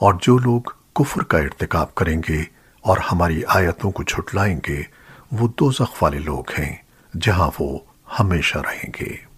اور جو لوگ کفر کا ارتکاب کریں گے اور ہماری آیتوں کو جھٹلائیں گے، وہ دوزخ والے لوگ ہیں جہاں وہ ہمیشہ رہیں گے۔